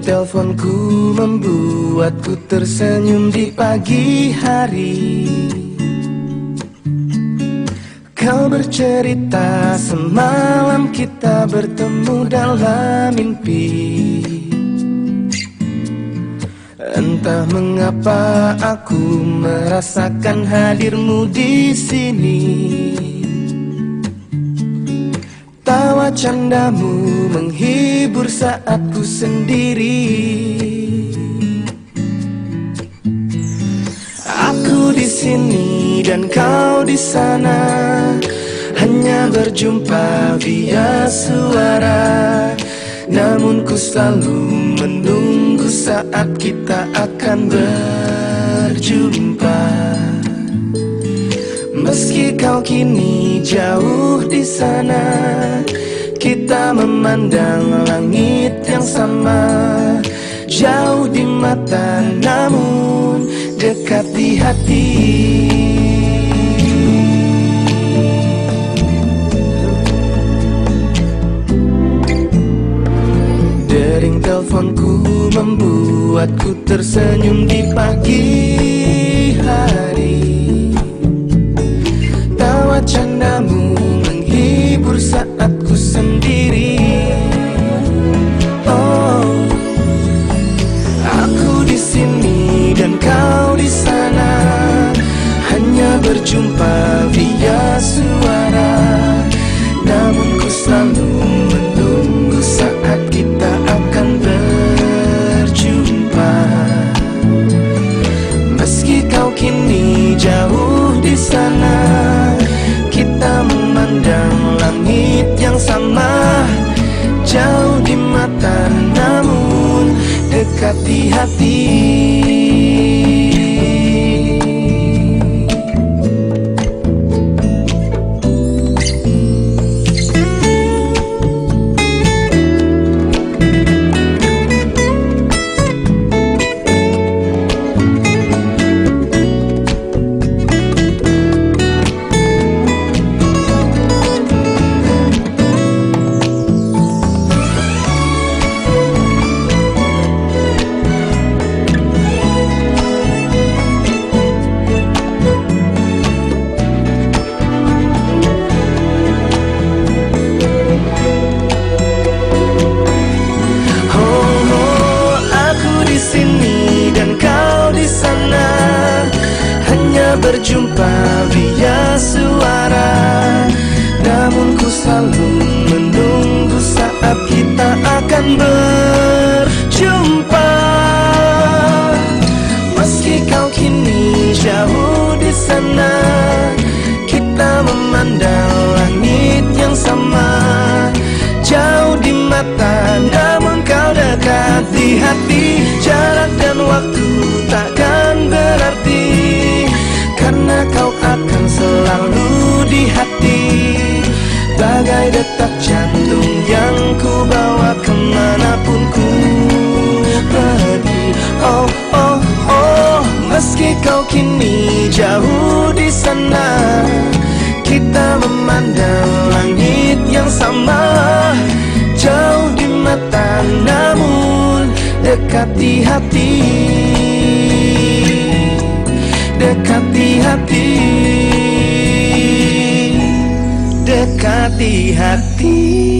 teleponku membuatku tersenyum di pagi hari. Kau bercerita semalam kita bertemu dalam mimpi. Entah mengapa aku merasakan hadirmu di sini candamu menghibur saat ku sendiri. Aku di sini dan kau di sana Hanya berjumpa via suara. Namun ku selalu menunggu saat kita akan berjumpa. Meski kau kini jauh di sana, kita memandang langit yang sama. Jauh di mata, namun dekat di hati. Dering teleponku membuatku tersenyum di pagi hari candamu menghibur saat ku sendiri. Oh Aku di sini dan kau di sana. Hanya berjumpa via suara. Namun ku selalu menunggu saat kita akan berjumpa. Meski kau kini jauh di sana langit yang sama Jauh di mata namun dekat di hati berjumpa via suara. Namun ku selalu menunggu saat kita akan berjumpa. Meski kau kini jauh di sana Kita memandang langit yang sama. Jauh di mata namun kau dekat di hati Jarak dan waktu namun dekat di hati. Dekati hati. Dekati hati